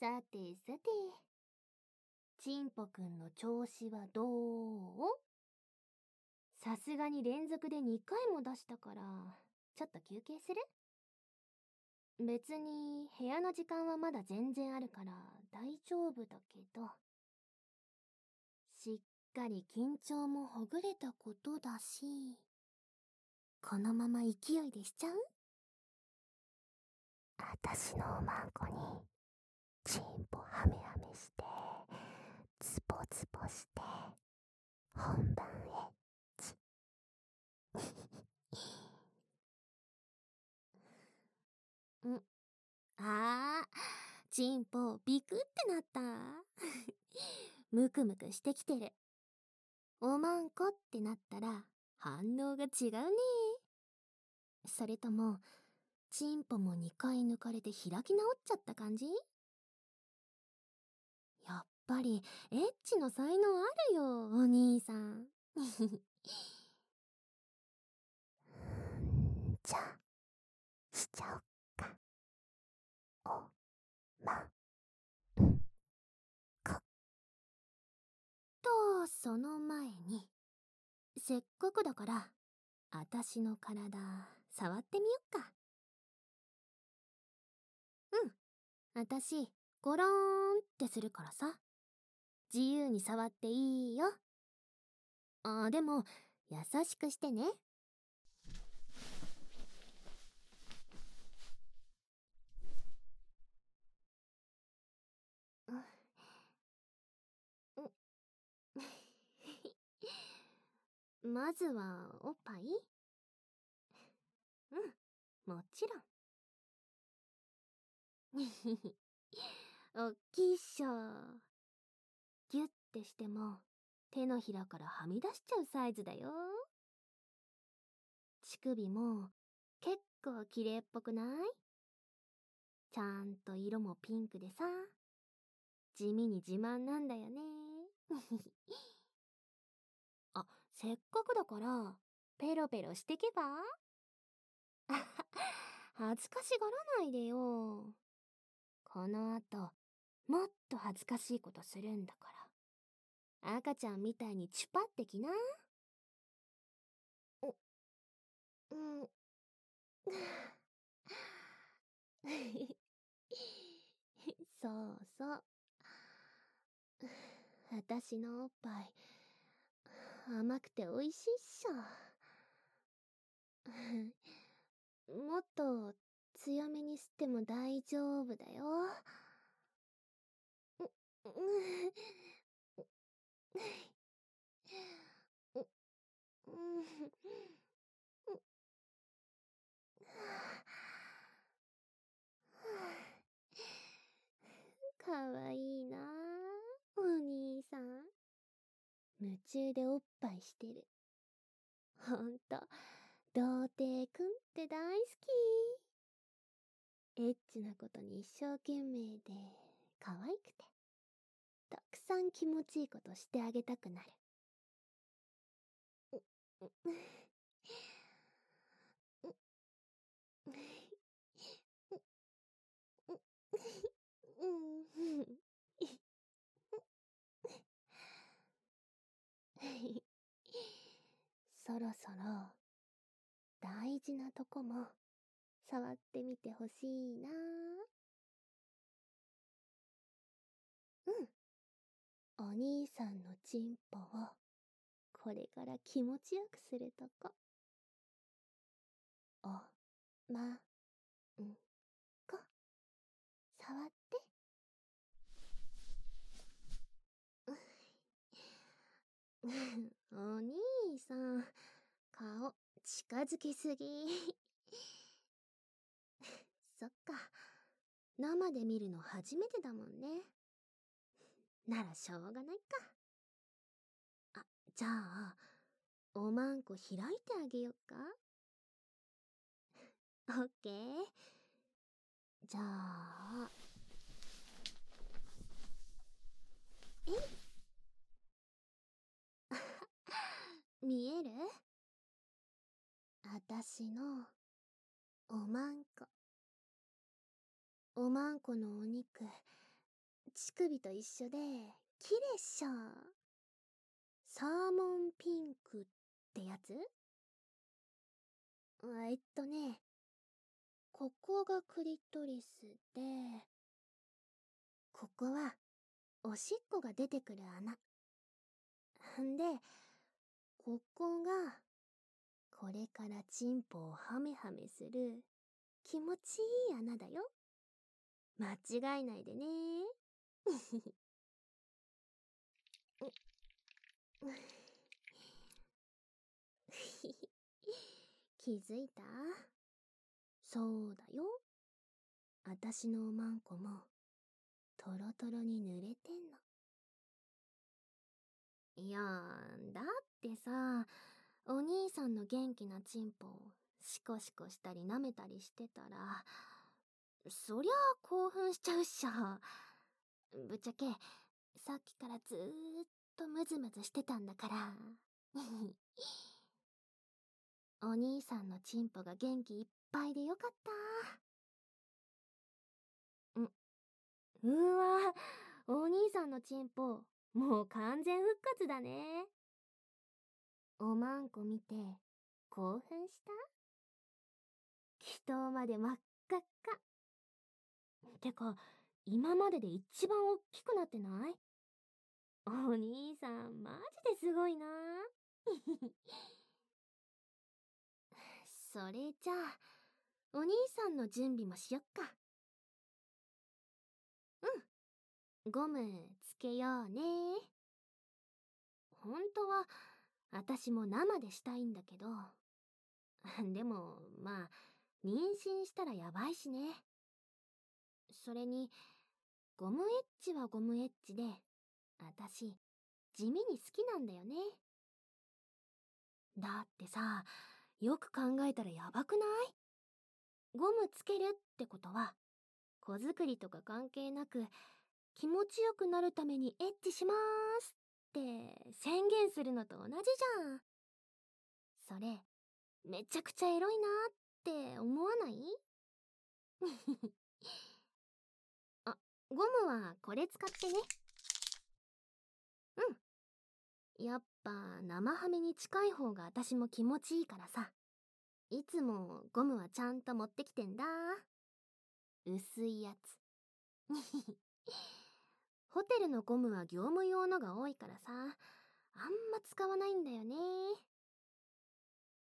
さてさて。ちんぽくんの調子はどう？さすがに連続で2回も出したから、ちょっと休憩する？別に部屋の時間はまだ全然あるから大丈夫だけど。しっかり緊張もほぐれたことだし、このまま勢いでしちゃう？あたしのおまんこに、チンポハメハメして、ツポツポして、本番へ、ち。んああ、チンポビクってなった？ムクムクしてきてる。おまんこってなったら反応が違うね。それとも、チンポも2回抜かれて開き直っちゃった感じ？ぱり、エッチの才能あるよ、お兄さん。じゃあ、しちゃおっか。お、ま、ん、こ。と、その前に、せっかくだから、あたしの体、触ってみよっか。うん。あたし、ゴローンってするからさ。自由に触っていいよ。あ、でも、優しくしてね。まずは、おっぱい？うん、もちろん。おっきいっしょ。ギュッてしても、手のひらからはみ出しちゃうサイズだよ。乳首も、結構綺麗っぽくない？ちゃんと色もピンクでさ。地味に自慢なんだよね。あ、せっかくだから、ペロペロしてけば？恥ずかしがらないでよ。この後、もっと恥ずかしいことするんだから。赤ちゃんみたいにチュパってきな。お、うん。そうそう。私のおっぱい、甘くて美味しいっしょ。もっと強めに吸っても大丈夫だよ。かわいいなお兄さん。夢中でおっぱいしてる。ほんと、童貞くんって大好き。エッチなことに一生懸命で可愛くてさん気持ちいいことしてあげたくなる。そろそろ大事なとこも触ってみてほしいな。お兄さんのチンポをこれから気持ちよくするとこおまんこ触って お兄さん顔近づきすぎ そっか。生で見るの初めてだもんね。ならしょうがないか。あ、じゃあ、おまんこ開いてあげよっか？オッケー。じゃあ、え？い 見える？あたしの、おまんこ。おまんこのお肉、乳首と一緒で、綺麗っしょ。サーモンピンクってやつ？えっとね、ここがクリトリスで、ここは、おしっこが出てくる穴。んで、ここが、これからチンポをハメハメする、気持ちいい穴だよ。間違えないでね。気づいた？そうだよ。あたしのおまんこも、トロトロに濡れてんの。いやだってさ、お兄さんの元気なチンポをシコシコしたり舐めたりしてたら、そりゃあ興奮しちゃうっしょ。ぶっちゃけ、さっきからずーっとムズムズしてたんだから。お兄さんのチンポが元気いっぱいでよかった。ん、うわ、お兄さんのチンポ、もう完全復活だね。おまんこ見て、興奮した？祈祷まで真っ赤っか。てか、今までで一番大きくなってない？お兄さん、マジですごいな それじゃあ、お兄さんの準備もしよっか。うん。ゴムつけようね。ほんとは、あたしも生でしたいんだけど。でも、まあ、妊娠したらやばいしね。それに、ゴムエッジはゴムエッジで、あたし、地味に好きなんだよね。だってさ、よく考えたらやばくない？ゴムつけるってことは、子作りとか関係なく、気持ちよくなるためにエッチしまーすって宣言するのと同じじゃん。それ、めちゃくちゃエロいなって思わない、ゴムはこれ使ってね。うん。やっぱ生ハメに近い方が私も気持ちいいからさ。いつもゴムはちゃんと持ってきてんだ。薄いやつ。ホテルのゴムは業務用のが多いからさ、あんま使わないんだよね。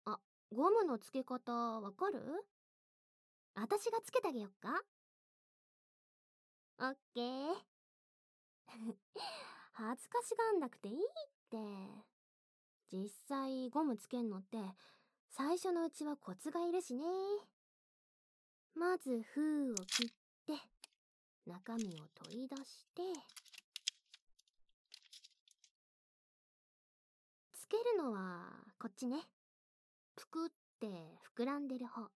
あ、ゴムの付け方わかる？私がつけてあげよっかオッケー。恥ずかしがんなくていいって。実際ゴムつけんのって最初のうちはコツがいるしね。まず封を切って、中身を取り出して、つけるのはこっちね。ぷくって膨らんでる方。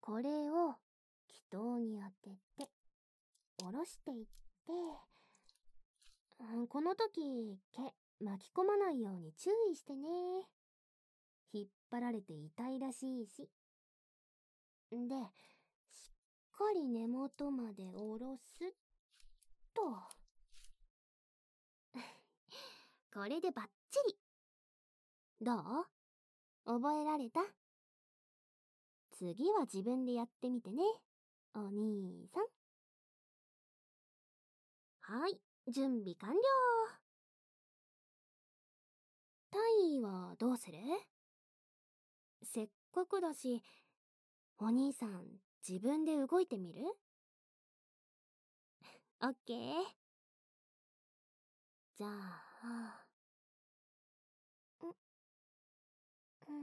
これを気筒に当てて、下ろしていって、んこの時、毛巻き込まないように注意してね。引っ張られて痛いらしいし。で、しっかり根元まで下ろすと。これでバッチリ。どう？覚えられた？次は自分でやってみてね。お兄さん。はい、準備完了。タイはどうする？せっかくだし、お兄さん、自分で動いてみる？オッケー。じゃあ、ん、ん、ふん、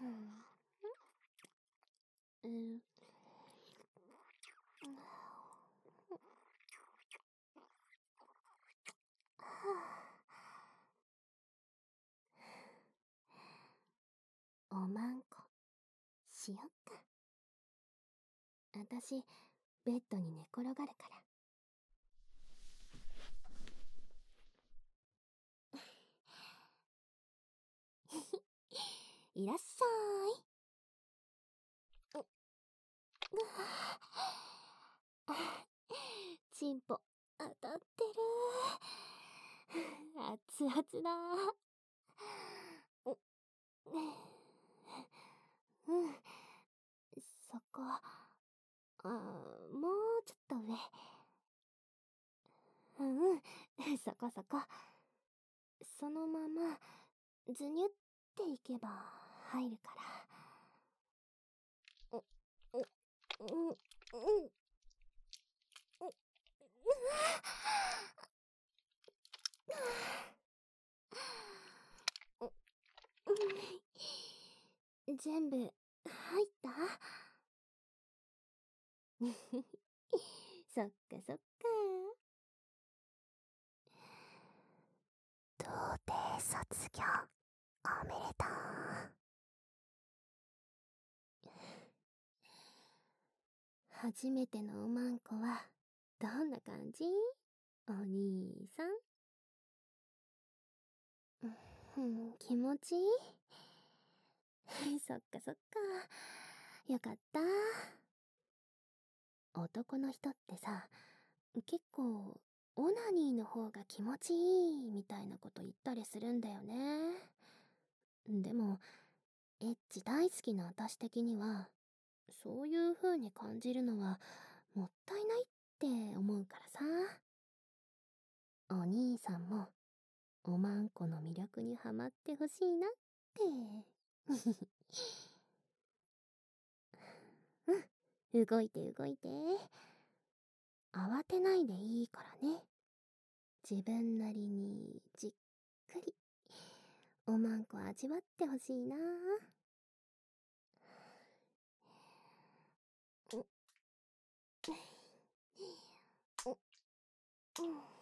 うん、おまんこ、しよっか。あたし、ベッドに寝転がるから。いらっしゃい。チンポ当たってる。熱々だ。う んそこあもうちょっと上。うんそこそこ。そのままズニュっていけば入るからうううう全部入った？そっかそっか。童貞卒業おめでとう。初めてのおまんこはどんな感じ？お兄さん？うん気持ちいい？そっかそっか。よかった。男の人ってさ結構オナニーの方が気持ちいいみたいなこと言ったりするんだよね。でもエッチ大好きな私的にはそういう風に感じるのはもったいないって思うからさ。お兄さんもおまんこの魅力にハマってほしいなって。うん。動いて動いて。慌てないでいいからね。自分なりにじっくりおまんこ味わってほしいな。うん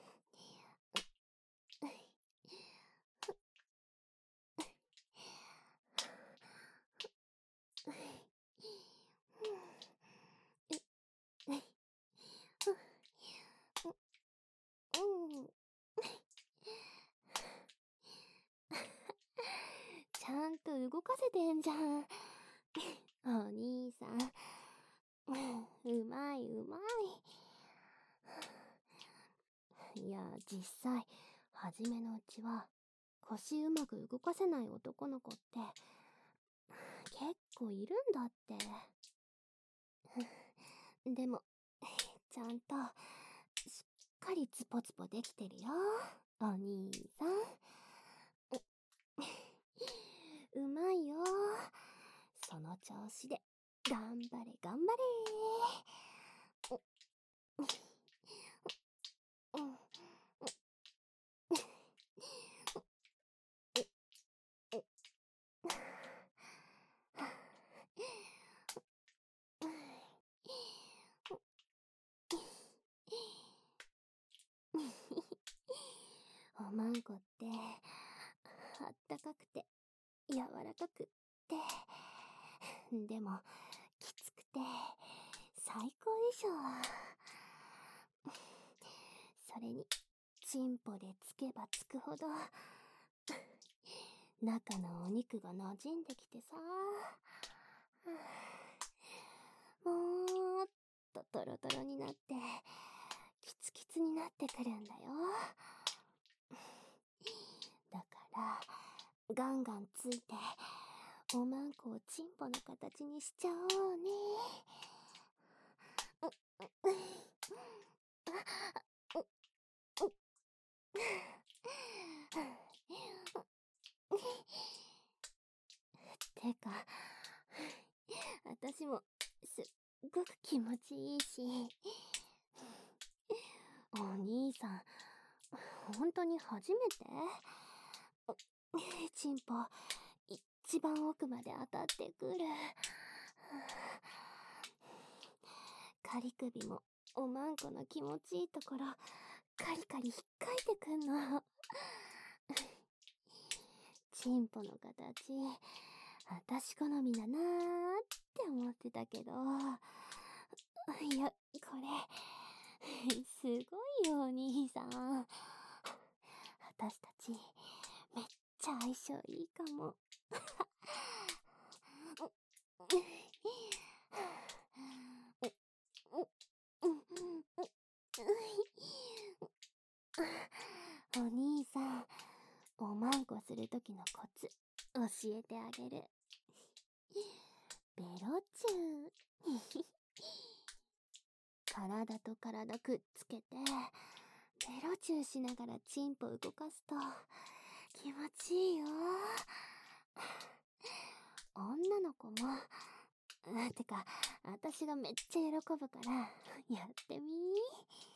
ちゃんと動かせてんじゃん。お兄さん。うまいうまい。いや、実際、初めのうちは、腰うまく動かせない男の子って、結構いるんだって。でも、ちゃんと、しっかりツポツポできてるよ。お兄さん。うまいよ。その調子で、頑張れ、頑張れ。おまんこって、あったかくて、柔らかくって、でも、きつくて、最高でしょ。それに、チンポでつけばつくほど、中のお肉が馴染んできてさ、もっとトロトロになって、キツキツになってくるんだよ。だから、ガンガンついて、おまんこをチンポの形にしちゃおうね。てか、私もすっごく気持ちいいし、お兄さん、本当に初めて？チンポ、一番奥まで当たってくる。仮首もおまんこの気持ちいいところ、カリカリ引っかいてくんの。チンポの形、私好みだなーって思ってたけど。いや、これ、すごいよ、お兄さん。私たち、めっちゃ相性いいかも。お、お、お、お、お、お兄さん、おまんこするときのコツ、教えてあげる。ベロチュー。体と体くっつけて、ベロチューしながらチンポ動かすと、気持ちいいよ。女の子も、てか、私がめっちゃ喜ぶから、やってみー。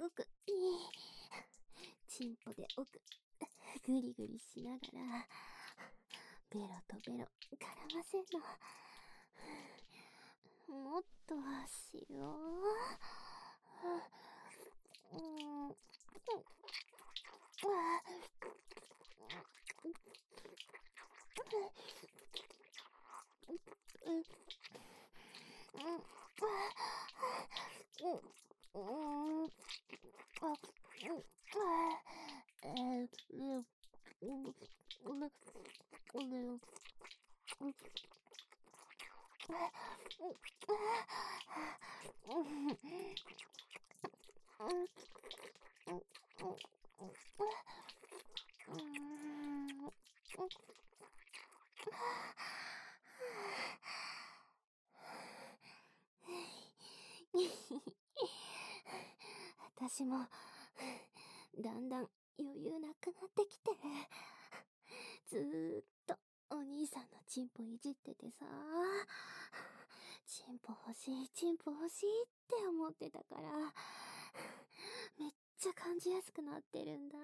ごく。いい チンポで奥。ぐりぐりしながら。ベロとベロ絡ませんの。もっとしよううん Oh. 私もだんだん余裕なくなってきてずーっとお兄さんのチンポいじっててさチンポ欲しいチンポ欲しいって思ってたからめっちゃ感じやすくなってるんだ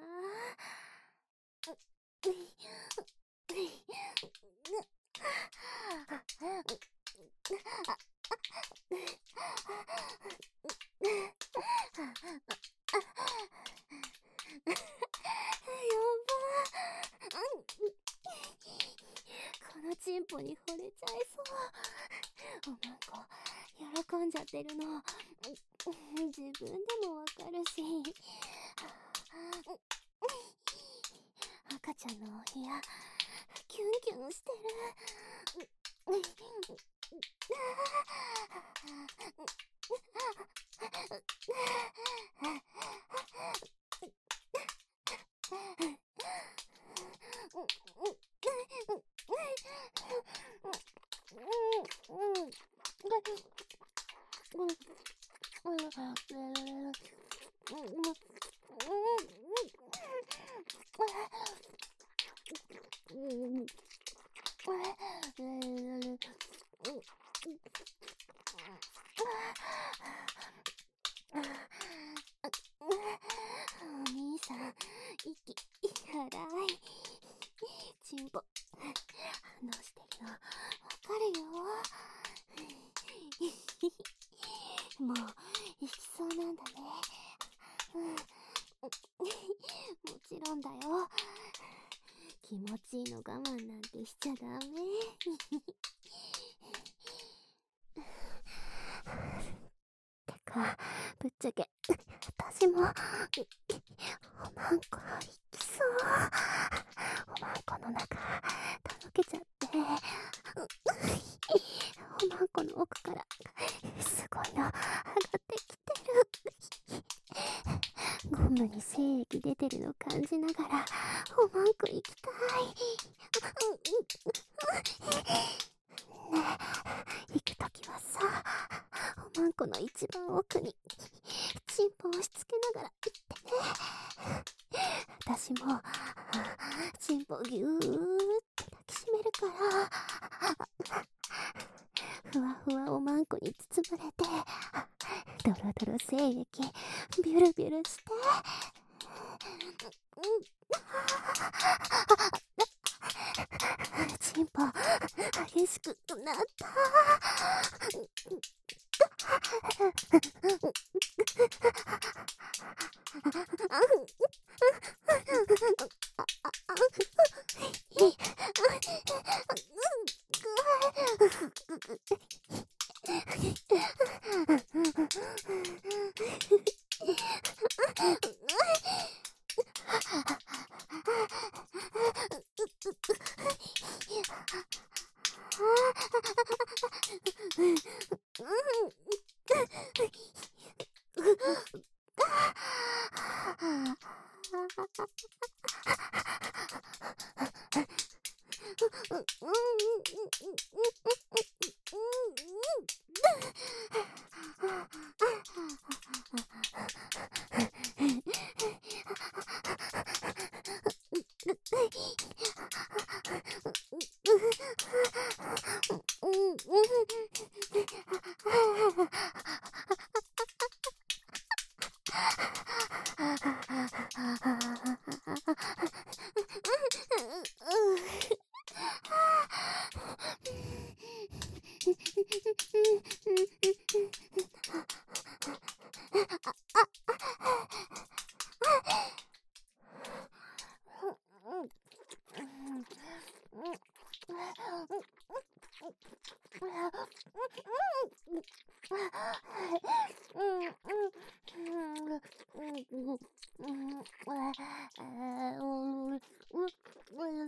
やばこのチンポに惚れちゃいそう。おまんこ喜んじゃってるの。自分でもわかるし。赤ちゃんのお部屋キュンキュンしてる。あっ。おまんこ行きそうおまんこの中とろけちゃっておまんこの。奥からすごいの。上がってきてるゴムに精液出てるの。感じながらおまんこ行きたいねえ行くときはさおまんこの一番奥にチンポ押し付けながら行ってね私もチンポぎゅーって抱きしめるからふわふわおまんこに包まれてドロドロ精液ビュルビュルしてうん、あチンポ激しくなった。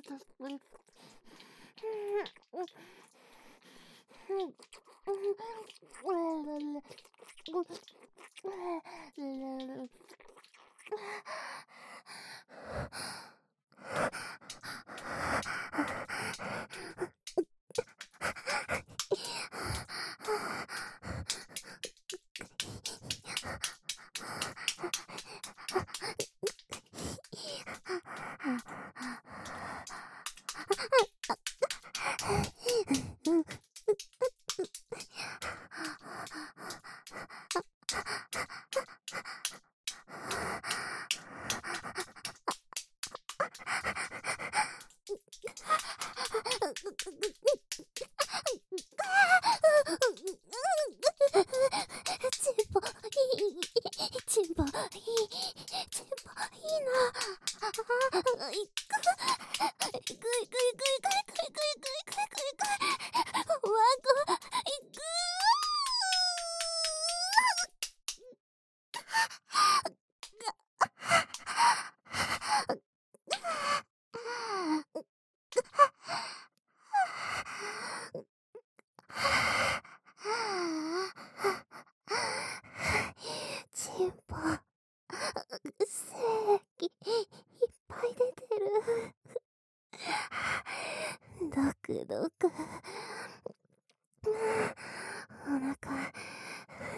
たまに。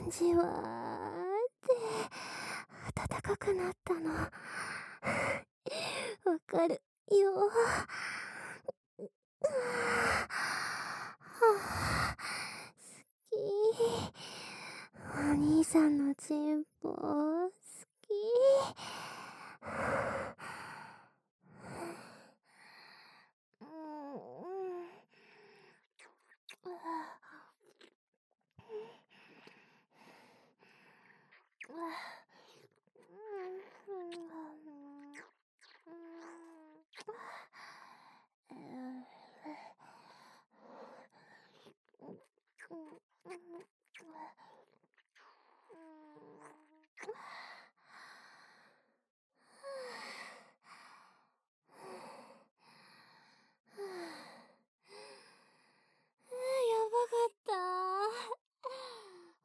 じわーって暖かくなったの。わかるよ。好き。お兄さんのチンポ好き。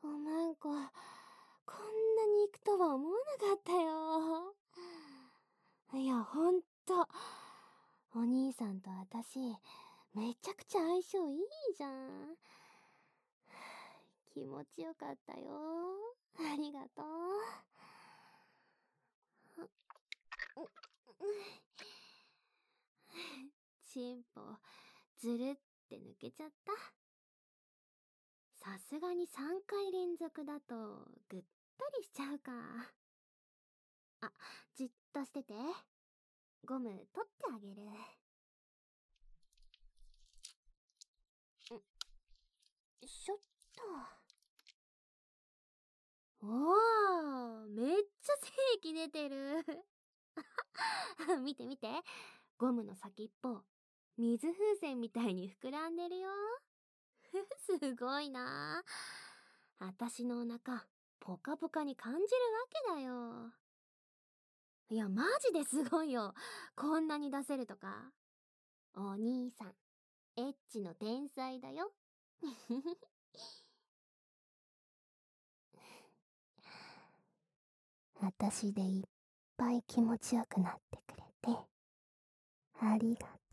おまんこ、こんなに行くとは思わなかったよ。いや、ほんと。お兄さんと私、めちゃくちゃ相性いいじゃん。気持ちよかったよ。ありがとう。チンポ、ずるって抜けちゃった。さすがに3回連続だと、ぐったりしちゃうか。あ、じっとしてて。ゴム取ってあげる。ん、しょっと。おー、めっちゃ精液出てる。見て見て。ゴムの先っぽ、水風船みたいに膨らんでるよ。すごいなあ。たしのお腹、ポカポカに感じるわけだよ。いや、マジですごいよ。こんなに出せるとか。お兄さん、エッチの天才だよ。私でいっぱい気持ちよくなってくれて、ありがと。